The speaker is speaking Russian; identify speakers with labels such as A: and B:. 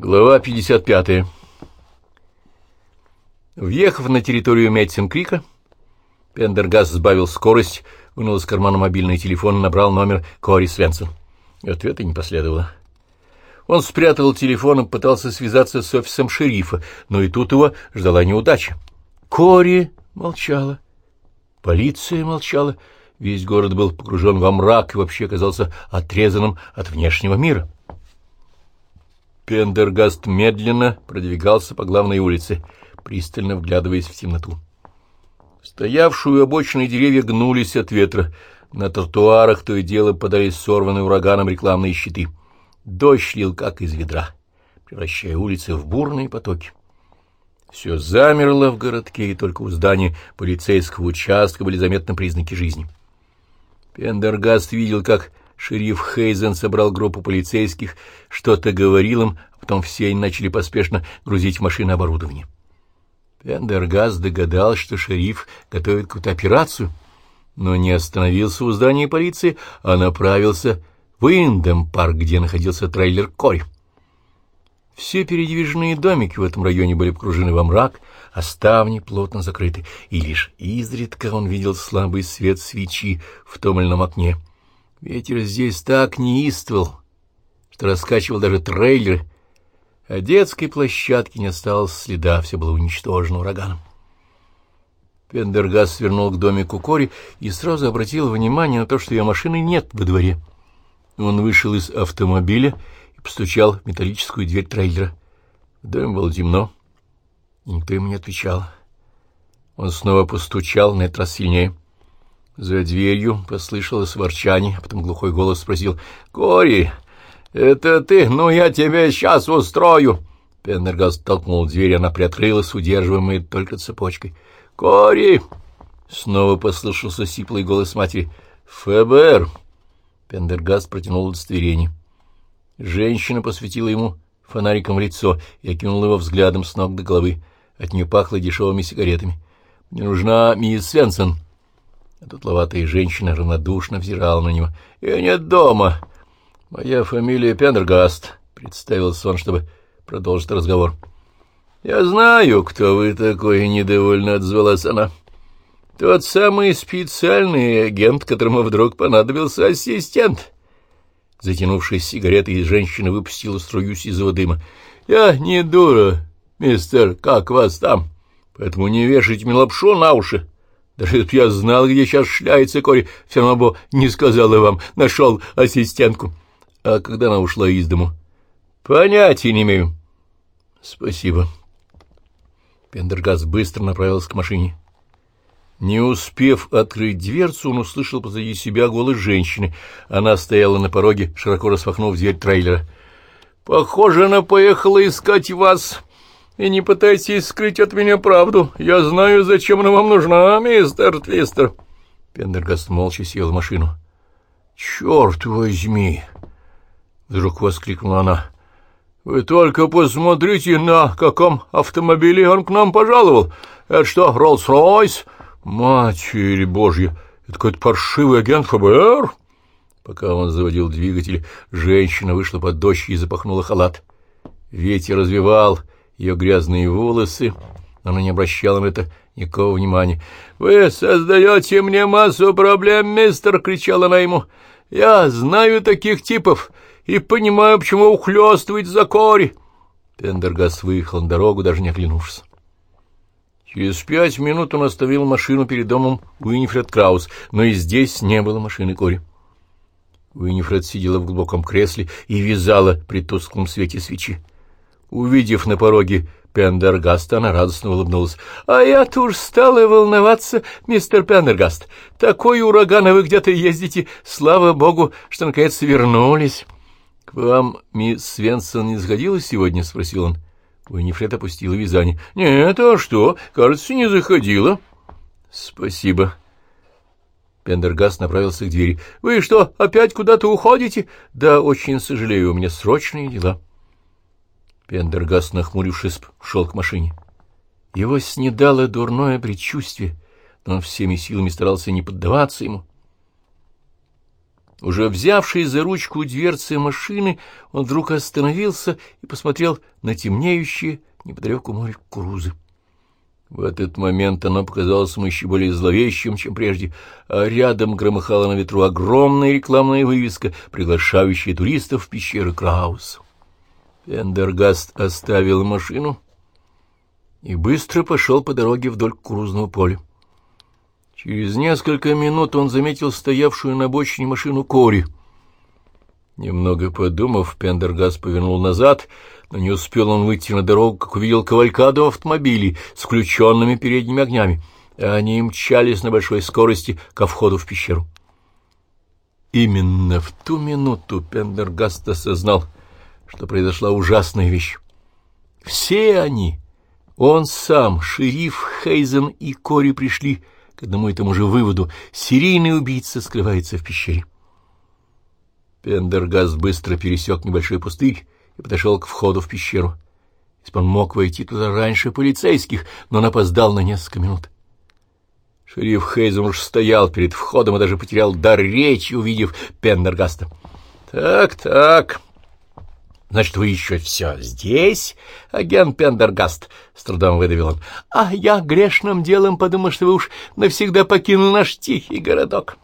A: Глава 55. Въехав на территорию Мэтсин-Крика, Пендергас сбавил скорость, вынул из кармана мобильный телефон и набрал номер Кори Свенсон. Ответа не последовало. Он спрятал телефон и пытался связаться с офисом шерифа, но и тут его ждала неудача. Кори молчала. Полиция молчала. Весь город был погружен во мрак и вообще оказался отрезанным от внешнего мира. Пендергаст медленно продвигался по главной улице, пристально вглядываясь в темноту. Стоявшие обочины деревья гнулись от ветра. На тротуарах то и дело подались сорванные ураганом рекламные щиты. Дождь лил, как из ведра, превращая улицы в бурные потоки. Все замерло в городке, и только у здания полицейского участка были заметны признаки жизни. Пендергаст видел, как Шериф Хейзен собрал группу полицейских, что-то говорил им, а потом все начали поспешно грузить в машины оборудование. Пендергас догадался, что шериф готовит какую-то операцию, но не остановился у здания полиции, а направился в Индем-парк, где находился трейлер Кори. Все передвижные домики в этом районе были погружены во мрак, а ставни плотно закрыты, и лишь изредка он видел слабый свет свечи в томельном окне — Ветер здесь так неистовал, что раскачивал даже трейлеры, а детской площадки не осталось следа, все было уничтожено ураганом. Пендергас свернул к домику Кори и сразу обратил внимание на то, что ее машины нет во дворе. Он вышел из автомобиля и постучал в металлическую дверь трейлера. В доме было темно, никто ему не отвечал. Он снова постучал, на этот раз сильнее — за дверью послышалось ворчание, а потом глухой голос спросил. — Кори, это ты? Ну, я тебе сейчас устрою. Пендергас толкнул дверь, она приоткрылась, удерживаемая только цепочкой. — Кори! — снова послышался сиплый голос матери. — ФБР! Пендергаст протянул удостоверение. Женщина посветила ему фонариком в лицо и окинула его взглядом с ног до головы. От нее пахло дешевыми сигаретами. — Мне нужна мисс Свенсон. — Дутловатая женщина равнодушно взирала на него. — Я нет дома. — Моя фамилия Пендергаст, — представился он, чтобы продолжить разговор. — Я знаю, кто вы такой, — недовольно отзвалась она. — Тот самый специальный агент, которому вдруг понадобился ассистент. Затянувшись сигаретой, женщина выпустила струю сизого дыма. — Я не дура, мистер, как вас там? Поэтому не вешайте мне лапшу на уши. Даже если я знал, где сейчас шляется Кори, все равно бы не сказала вам, нашел ассистентку. А когда она ушла из дому? Понятия не имею. Спасибо. Пендергас быстро направился к машине. Не успев открыть дверцу, он услышал позади себя голос женщины. Она стояла на пороге, широко распахнув дверь трейлера. — Похоже, она поехала искать вас, и не пытайтесь скрыть от меня правду. Я знаю, зачем она вам нужна, мистер Твистер. Пендергаст молча сел в машину. — Черт возьми! — вдруг воскликнула она. — Вы только посмотрите, на каком автомобиле он к нам пожаловал. Это что, Роллс-Ройс? Матерь Божья! Это какой-то паршивый агент ФБР? Пока он заводил двигатель, женщина вышла под дождь и запахнула халат. Ветер развивал ее грязные волосы. Она не обращала на это никакого внимания. — Вы создаете мне массу проблем, мистер! — кричала она ему. — Я знаю таких типов и понимаю, почему ухлёстывать за кори. Пендергас выехал на дорогу, даже не оглянувшись. Через пять минут он оставил машину перед домом Уинифред Краус, но и здесь не было машины Кори. Уинифред сидела в глубоком кресле и вязала при тусклом свете свечи. Увидев на пороге Пендергаста, она радостно улыбнулась. — А я-то уж стала волноваться, мистер Пендергаст. Такой ураган, а вы где-то ездите. Слава богу, что наконец вернулись. — К вам мисс Свенсон не сходила сегодня? — спросил он. Уинифред опустила вязание. — Нет, а что? Кажется, не заходила. — Спасибо. Пендергаст направился к двери. — Вы что, опять куда-то уходите? — Да, очень сожалею, у меня срочные дела. — Пендергаст, нахмурившись, шел к машине. Его снедало дурное предчувствие, но он всеми силами старался не поддаваться ему. Уже взявший за ручку дверцы машины, он вдруг остановился и посмотрел на темнеющее неподалеку море Крузы. В этот момент оно показалось ему еще более зловещим, чем прежде, а рядом громыхала на ветру огромная рекламная вывеска, приглашающая туристов в пещеры Краус. Пендергаст оставил машину и быстро пошел по дороге вдоль крузного поля. Через несколько минут он заметил стоявшую на обочине машину Кори. Немного подумав, Пендергаст повернул назад — но не успел он выйти на дорогу, как увидел кавалькаду автомобилей с включенными передними огнями. Они мчались на большой скорости ко входу в пещеру. Именно в ту минуту Пендергаст осознал, что произошла ужасная вещь. Все они, он сам, шериф Хейзен и Кори пришли к одному и тому же выводу — серийный убийца скрывается в пещере. Пендергаст быстро пересек небольшой пустырь, и подошел к входу в пещеру. Он мог войти туда раньше полицейских, но он опоздал на несколько минут. Шериф Хейзен уж стоял перед входом и даже потерял дар речи, увидев Пендергаста. «Так, так. Значит, вы еще все здесь, агент Пендергаст?» — с трудом выдавил он. «А я грешным делом подумал, что вы уж навсегда покинул наш тихий городок».